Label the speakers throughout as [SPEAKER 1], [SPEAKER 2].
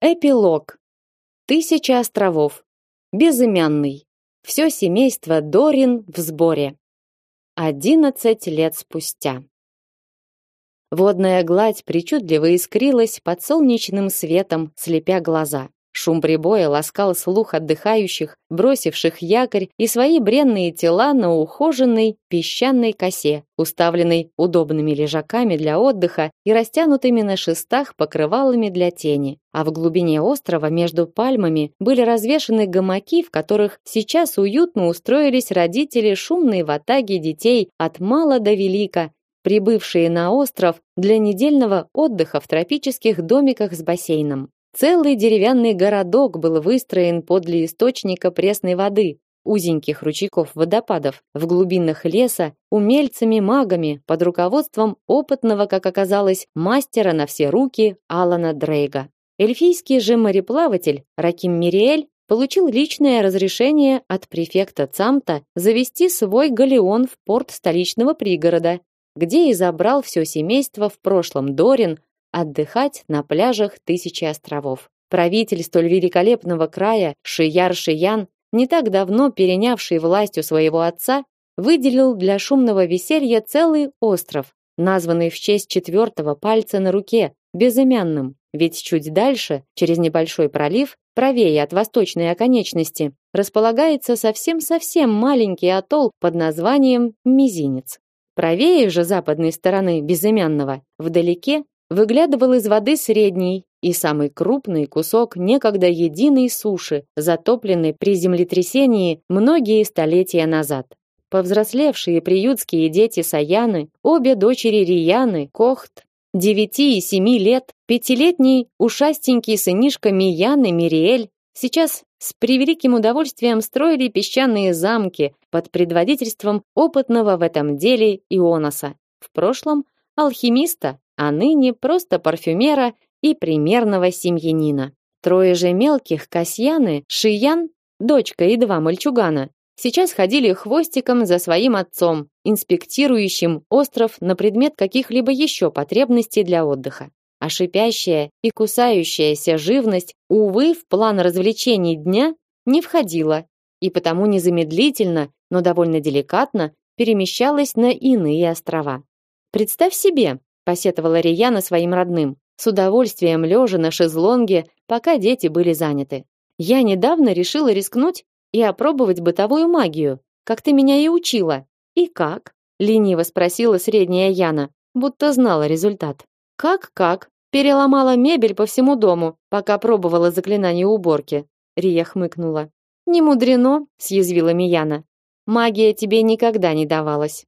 [SPEAKER 1] Эпилог. Тысяча островов. Безымянный. Все семейство Дорин в сборе. Одиннадцать лет спустя. Водная гладь причудливо искрилась под солнечным светом, слепя глаза. Шум прибоя ласкал слух отдыхающих, бросивших якорь и свои бренные тела на ухоженной песчаной косе, уставленной удобными лежаками для отдыха и растянутыми на шестах покрывалами для тени. А в глубине острова между пальмами были развешаны гамаки, в которых сейчас уютно устроились родители шумной ватаги детей от мала до велика, прибывшие на остров для недельного отдыха в тропических домиках с бассейном. Целый деревянный городок был выстроен подле источника пресной воды, узеньких ручейков водопадов, в глубинах леса, умельцами-магами под руководством опытного, как оказалось, мастера на все руки Алана Дрейга. Эльфийский же мореплаватель Раким Мириэль получил личное разрешение от префекта Цамта завести свой галеон в порт столичного пригорода, где и забрал все семейство в прошлом Дорин отдыхать на пляжах Тысячи островов. Правитель столь великолепного края Шияр Шиян, не так давно перенявший власть у своего отца, выделил для шумного веселья целый остров, названный в честь четвертого пальца на руке, безымянным. Ведь чуть дальше, через небольшой пролив, правее от восточной оконечности, располагается совсем-совсем маленький атолл под названием Мизинец. Правее же западной стороны безымянного, вдалеке, выглядывал из воды средний и самый крупный кусок некогда единой суши, затопленной при землетрясении многие столетия назад. Повзрослевшие приютские дети Саяны, обе дочери Рияны, Кохт, девяти и семи лет, пятилетний ушастенький сынишка Мияны Мириэль сейчас с превеликим удовольствием строили песчаные замки под предводительством опытного в этом деле Ионоса. В прошлом алхимиста, а ныне просто парфюмера и примерного семьянина. Трое же мелких Касьяны, Шиян, дочка и два мальчугана, сейчас ходили хвостиком за своим отцом, инспектирующим остров на предмет каких-либо еще потребностей для отдыха. А шипящая и кусающаяся живность, увы, в план развлечений дня не входила, и потому незамедлительно, но довольно деликатно перемещалась на иные острова. Представь себе, посетовала Рияна своим родным, с удовольствием лежа на шезлонге, пока дети были заняты. Я недавно решила рискнуть и опробовать бытовую магию, как ты меня и учила. И как? лениво спросила средняя Яна, будто знала результат. Как как? Переломала мебель по всему дому, пока пробовала заклинание уборки. Рия хмыкнула. Не мудрено, съязвила Мияна. Магия тебе никогда не давалась.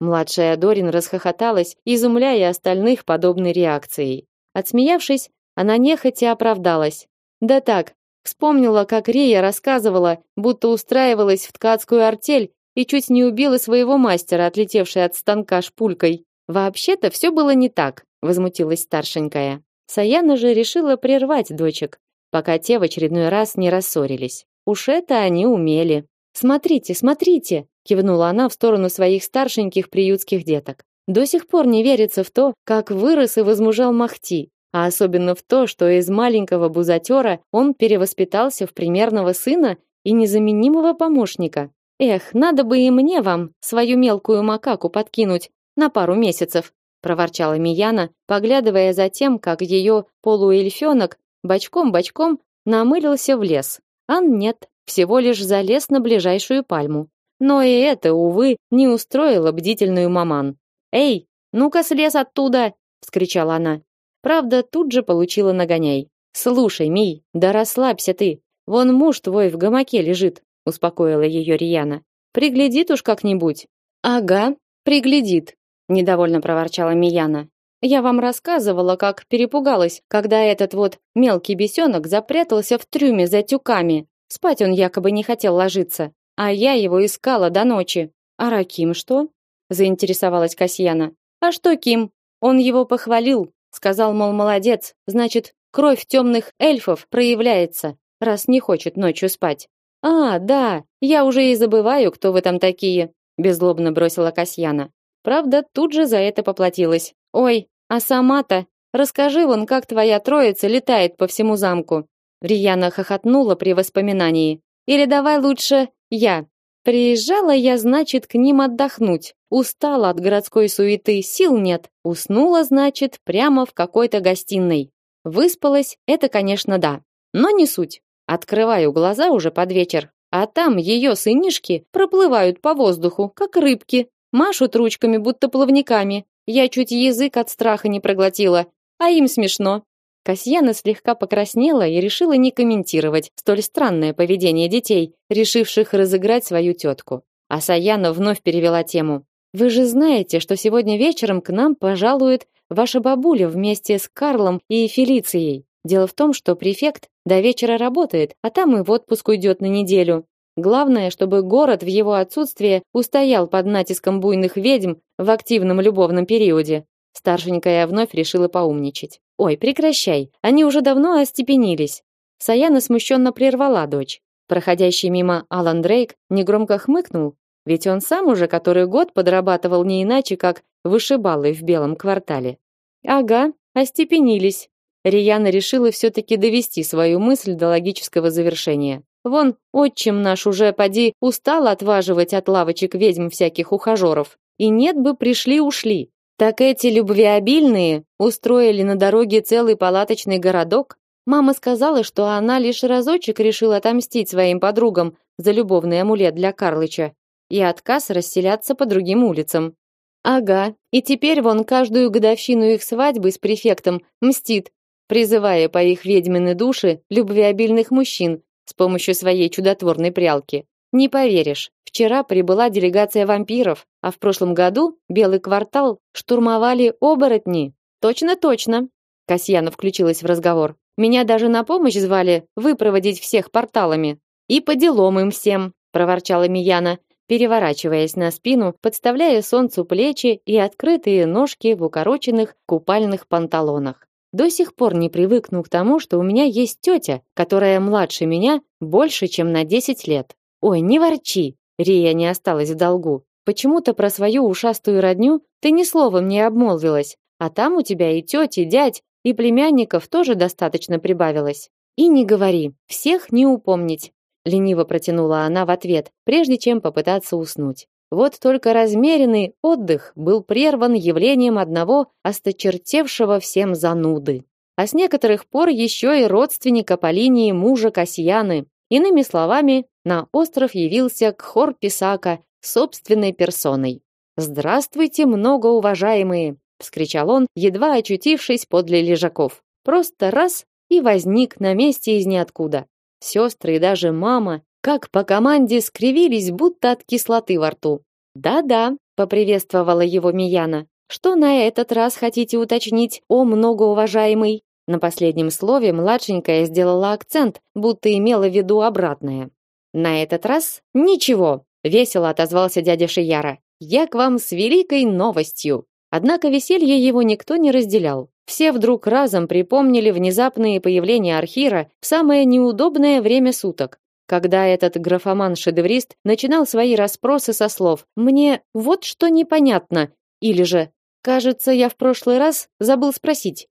[SPEAKER 1] Младшая Дорин расхохоталась, изумляя остальных подобной реакцией. Отсмеявшись, она нехотя оправдалась. Да так, вспомнила, как Рия рассказывала, будто устраивалась в ткацкую артель и чуть не убила своего мастера, отлетевший от станка шпулькой. Вообще-то все было не так, возмутилась старшенькая. Саяна же решила прервать дочек, пока те в очередной раз не рассорились. Уж это они умели. Смотрите, смотрите, кивнула она в сторону своих старшеньких приютских деток. До сих пор не верится в то, как вырос и возмужал Махти, а особенно в то, что из маленького бузатера он перевоспитался в примерного сына и незаменимого помощника. Эх, надо бы и мне вам свою мелкую макаку подкинуть на пару месяцев, проворчала Мияна, поглядывая за тем, как ее полуэльфёнок бочком-бочком намылился в лес. Ан нет, всего лишь залез на ближайшую пальму. Но и это, увы, не устроило бдительную маман. «Эй, ну-ка слез оттуда!» — вскричала она. Правда, тут же получила нагоняй. «Слушай, Мий, да расслабься ты. Вон муж твой в гамаке лежит», — успокоила ее Рияна. «Приглядит уж как-нибудь». «Ага, приглядит», — недовольно проворчала Мияна. «Я вам рассказывала, как перепугалась, когда этот вот мелкий бесенок запрятался в трюме за тюками. Спать он якобы не хотел ложиться. А я его искала до ночи. А Раким что? заинтересовалась Касьяна. А что Ким? Он его похвалил, сказал, мол, молодец. Значит, кровь темных эльфов проявляется, раз не хочет ночью спать. А, да, я уже и забываю, кто вы там такие, беззлобно бросила Касьяна. Правда, тут же за это поплатилась. Ой, а сама-то Расскажи вон, как твоя троица летает по всему замку. Рияна хохотнула при воспоминании. Или давай лучше я. Приезжала я, значит, к ним отдохнуть. Устала от городской суеты, сил нет. Уснула, значит, прямо в какой-то гостиной. Выспалась, это, конечно, да. Но не суть. Открываю глаза уже под вечер, а там ее сынишки проплывают по воздуху, как рыбки, машут ручками, будто плавниками. Я чуть язык от страха не проглотила, а им смешно. Касьяна слегка покраснела и решила не комментировать столь странное поведение детей, решивших разыграть свою тетку. А Саяна вновь перевела тему. «Вы же знаете, что сегодня вечером к нам пожалует ваша бабуля вместе с Карлом и Фелицией. Дело в том, что префект до вечера работает, а там и в отпуск уйдет на неделю. Главное, чтобы город в его отсутствие устоял под натиском буйных ведьм в активном любовном периоде. Старшенькая вновь решила поумничать. Ой, прекращай, они уже давно остепенились. Саяна смущенно прервала дочь. Проходящий мимо Алан Дрейк негромко хмыкнул, ведь он сам уже который год подрабатывал не иначе, как вышибалой в белом квартале. Ага, остепенились. Рияна решила все-таки довести свою мысль до логического завершения. Вон, отчим наш уже поди устал отваживать от лавочек ведьм всяких ухажеров. И нет бы пришли-ушли. Так эти любвеобильные устроили на дороге целый палаточный городок. Мама сказала, что она лишь разочек решила отомстить своим подругам за любовный амулет для Карлыча и отказ расселяться по другим улицам. Ага, и теперь вон каждую годовщину их свадьбы с префектом мстит, призывая по их ведьмины души любвеобильных мужчин с помощью своей чудотворной прялки. Не поверишь, вчера прибыла делегация вампиров, а в прошлом году Белый квартал штурмовали оборотни. Точно-точно. Касьяна включилась в разговор. Меня даже на помощь звали выпроводить всех порталами. И по делам им всем, проворчала Мияна, переворачиваясь на спину, подставляя солнцу плечи и открытые ножки в укороченных купальных панталонах. До сих пор не привыкну к тому, что у меня есть тетя, которая младше меня больше, чем на 10 лет. Ой, не ворчи. Рия не осталась в долгу. Почему-то про свою ушастую родню ты ни словом не обмолвилась, а там у тебя и тети, и дядь, и племянников тоже достаточно прибавилось. И не говори, всех не упомнить, лениво протянула она в ответ, прежде чем попытаться уснуть. Вот только размеренный отдых был прерван явлением одного осточертевшего всем зануды. А с некоторых пор еще и родственника по линии мужа Касьяны. Иными словами, на остров явился Кхор Писака собственной персоной. «Здравствуйте, многоуважаемые!» — вскричал он, едва очутившись подле лежаков. Просто раз и возник на месте из ниоткуда. Сестры и даже мама как по команде скривились, будто от кислоты во рту. «Да-да», — поприветствовала его Мияна. «Что на этот раз хотите уточнить, о многоуважаемый?» На последнем слове младшенькая сделала акцент, будто имела в виду обратное. «На этот раз ничего», — весело отозвался дядя Шияра. «Я к вам с великой новостью». Однако веселье его никто не разделял. Все вдруг разом припомнили внезапные появления Архира в самое неудобное время суток, когда этот графоман-шедеврист начинал свои расспросы со слов «Мне вот что непонятно» или же «Кажется, я в прошлый раз забыл спросить».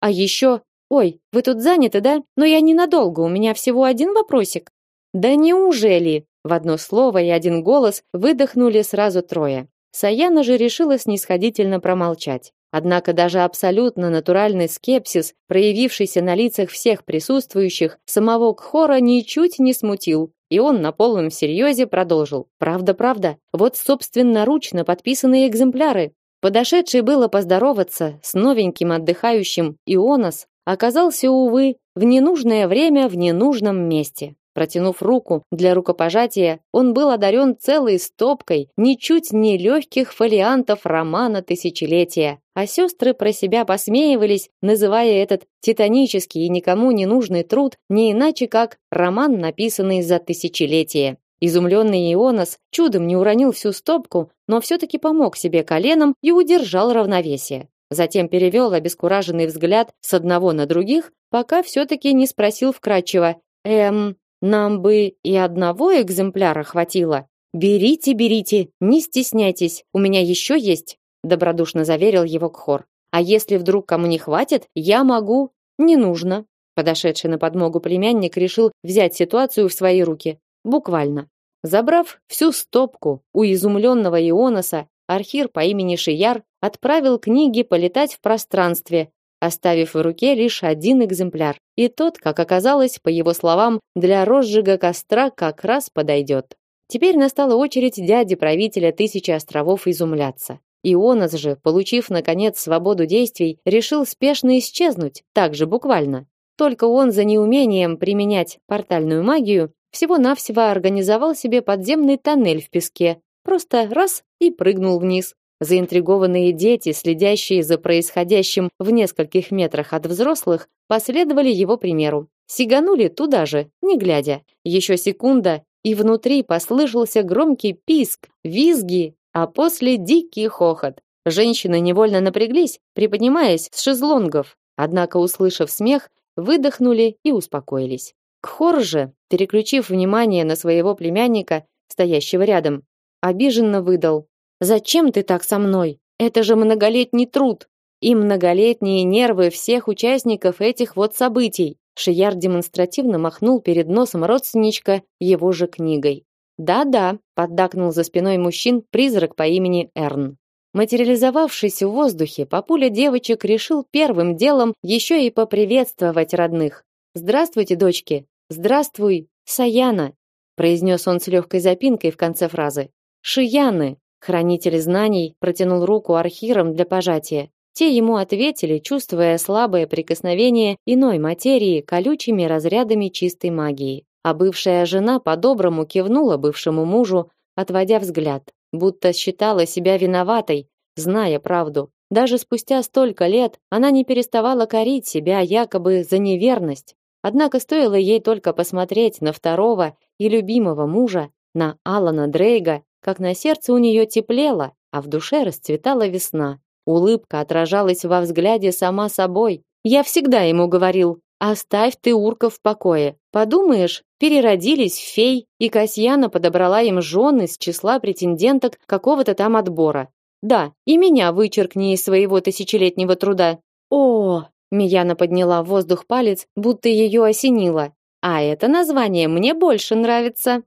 [SPEAKER 1] А еще «Ой, вы тут заняты, да? Но я ненадолго, у меня всего один вопросик». «Да неужели?» В одно слово и один голос выдохнули сразу трое. Саяна же решила снисходительно промолчать. Однако даже абсолютно натуральный скепсис, проявившийся на лицах всех присутствующих, самого Кхора ничуть не смутил, и он на полном серьезе продолжил. «Правда, правда. Вот собственноручно подписанные экземпляры. Подошедший было поздороваться с новеньким отдыхающим Ионос оказался, увы, в ненужное время в ненужном месте. Протянув руку для рукопожатия, он был одарен целой стопкой ничуть не легких фолиантов романа тысячелетия, а сестры про себя посмеивались, называя этот титанический и никому не нужный труд не иначе как роман, написанный за тысячелетие. Изумленный Ионос чудом не уронил всю стопку, но все-таки помог себе коленом и удержал равновесие. Затем перевел обескураженный взгляд с одного на других, пока все-таки не спросил вкратчиво «Эм, нам бы и одного экземпляра хватило. Берите, берите, не стесняйтесь, у меня еще есть, добродушно заверил его Кхор. А если вдруг кому не хватит, я могу. Не нужно. Подошедший на подмогу племянник решил взять ситуацию в свои руки. Буквально. Забрав всю стопку у изумленного Ионоса, Архир по имени Шияр отправил книги полетать в пространстве, оставив в руке лишь один экземпляр. И тот, как оказалось, по его словам, для розжига костра как раз подойдет. Теперь настала очередь дяди правителя Тысячи островов изумляться. Ионос же, получив наконец свободу действий, решил спешно исчезнуть, так же буквально. Только он за неумением применять портальную магию всего-навсего организовал себе подземный тоннель в песке, просто раз и прыгнул вниз. Заинтригованные дети, следящие за происходящим в нескольких метрах от взрослых, последовали его примеру. Сиганули туда же, не глядя. Еще секунда, и внутри послышался громкий писк, визги, а после дикий хохот. Женщины невольно напряглись, приподнимаясь с шезлонгов, однако, услышав смех, выдохнули и успокоились. Кхор же, переключив внимание на своего племянника, стоящего рядом, обиженно выдал: Зачем ты так со мной? Это же многолетний труд и многолетние нервы всех участников этих вот событий. Шияр демонстративно махнул перед носом родственничка его же книгой. Да-да, поддакнул за спиной мужчин призрак по имени Эрн. Материализовавшись в воздухе, папуля девочек решил первым делом еще и поприветствовать родных. Здравствуйте, дочки. Здравствуй, Саяна, произнес он с легкой запинкой в конце фразы. Шияны, Хранитель знаний протянул руку архирам для пожатия. Те ему ответили, чувствуя слабое прикосновение иной материи колючими разрядами чистой магии. А бывшая жена по-доброму кивнула бывшему мужу, отводя взгляд, будто считала себя виноватой, зная правду. Даже спустя столько лет она не переставала корить себя якобы за неверность. Однако стоило ей только посмотреть на второго и любимого мужа, на Алана Дрейга, как на сердце у нее теплело, а в душе расцветала весна. Улыбка отражалась во взгляде сама собой. Я всегда ему говорил: "Оставь ты урков в покое. Подумаешь, переродились в фей, и Касьяна подобрала им жены из числа претенденток какого-то там отбора. Да, и меня вычеркни из своего тысячелетнего труда". О, Мияна подняла в воздух палец, будто ее осенило. А это название мне больше нравится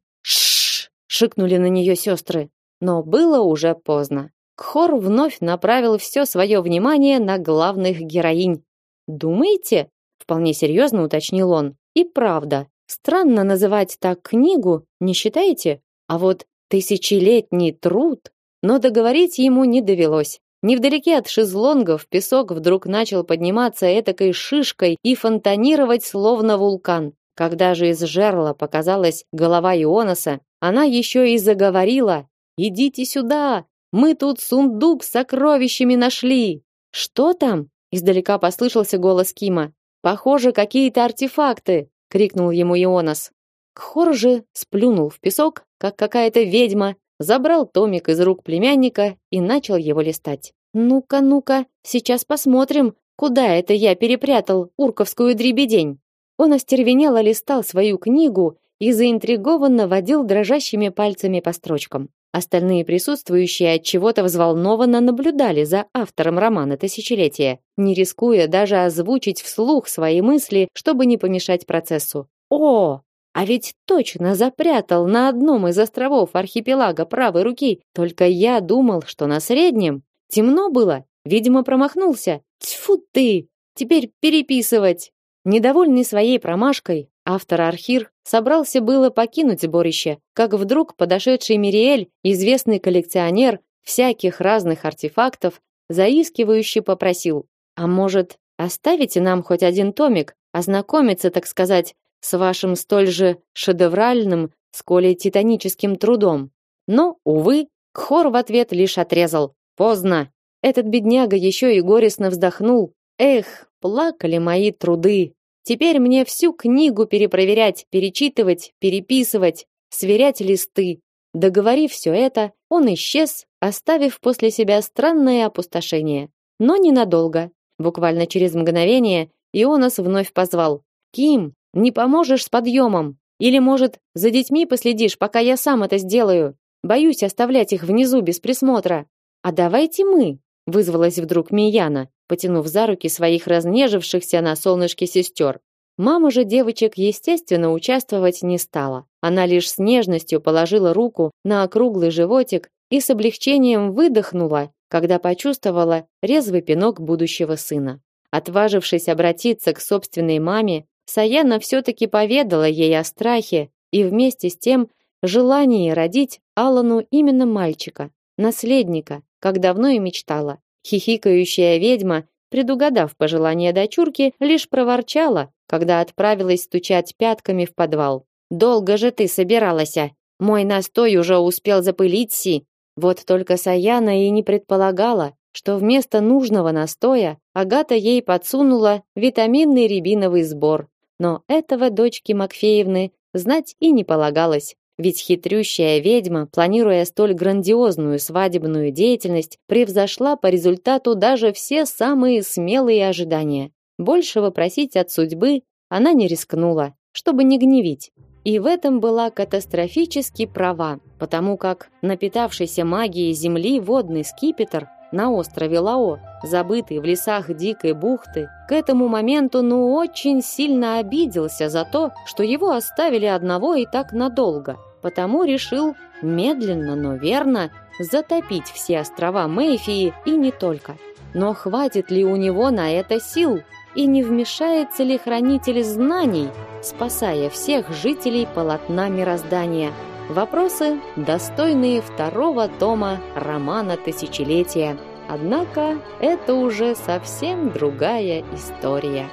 [SPEAKER 1] шикнули на нее сестры, но было уже поздно. Кхор вновь направил все свое внимание на главных героинь. Думаете? вполне серьезно уточнил он. И правда, странно называть так книгу, не считаете? А вот тысячелетний труд, но договорить ему не довелось. Невдалеке от шезлонгов песок вдруг начал подниматься этакой шишкой и фонтанировать словно вулкан. Когда же из жерла показалась голова Ионоса, она еще и заговорила: "Идите сюда, мы тут сундук с сокровищами нашли". Что там? Издалека послышался голос Кима. Похоже, какие-то артефакты, крикнул ему Ионос. Кхор же сплюнул в песок, как какая-то ведьма, забрал томик из рук племянника и начал его листать. Ну-ка, ну-ка, сейчас посмотрим, куда это я перепрятал урковскую дребедень. Он остервенело листал свою книгу и заинтригованно водил дрожащими пальцами по строчкам. Остальные присутствующие от чего-то взволнованно наблюдали за автором романа Тысячелетия, не рискуя даже озвучить вслух свои мысли, чтобы не помешать процессу. О, а ведь точно запрятал на одном из островов архипелага правой руки. Только я думал, что на среднем. Темно было, видимо, промахнулся. Тьфу ты! Теперь переписывать. Недовольный своей промашкой, автор Архир собрался было покинуть сборище, как вдруг подошедший Мириэль, известный коллекционер всяких разных артефактов, заискивающе попросил: "А может, оставите нам хоть один томик, ознакомиться, так сказать, с вашим столь же шедевральным, сколь и титаническим трудом?" Но увы, Кхор в ответ лишь отрезал: "Поздно". Этот бедняга еще и горестно вздохнул. Эх, Плакали мои труды. Теперь мне всю книгу перепроверять, перечитывать, переписывать, сверять листы. Договорив все это, он исчез, оставив после себя странное опустошение. Но ненадолго. Буквально через мгновение Ионас вновь позвал. «Ким, не поможешь с подъемом? Или, может, за детьми последишь, пока я сам это сделаю? Боюсь оставлять их внизу без присмотра. А давайте мы, вызвалась вдруг Мияна, потянув за руки своих разнежившихся на солнышке сестер. Мама же девочек, естественно, участвовать не стала. Она лишь с нежностью положила руку на округлый животик и с облегчением выдохнула, когда почувствовала резвый пинок будущего сына. Отважившись обратиться к собственной маме, Саяна все-таки поведала ей о страхе и вместе с тем желании родить Алану именно мальчика, наследника, как давно и мечтала. Хихикающая ведьма, предугадав пожелание дочурки, лишь проворчала, когда отправилась стучать пятками в подвал. «Долго же ты собиралась, а? Мой настой уже успел запылить си!» Вот только Саяна и не предполагала, что вместо нужного настоя Агата ей подсунула витаминный рябиновый сбор. Но этого дочке Макфеевны знать и не полагалось. Ведь хитрющая ведьма, планируя столь грандиозную свадебную деятельность, превзошла по результату даже все самые смелые ожидания. Большего просить от судьбы она не рискнула, чтобы не гневить. И в этом была катастрофически права, потому как напитавшийся магией земли водный скипетр на острове Лао, забытый в лесах дикой бухты, к этому моменту ну очень сильно обиделся за то, что его оставили одного и так надолго. Потому решил медленно, но верно затопить все острова Мэйфии и не только. Но хватит ли у него на это сил? И не вмешается ли хранитель знаний, спасая всех жителей полотна мироздания? Вопросы, достойные второго тома романа Тысячелетия. Однако это уже совсем другая история.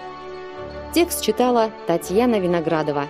[SPEAKER 1] Текст читала Татьяна Виноградова.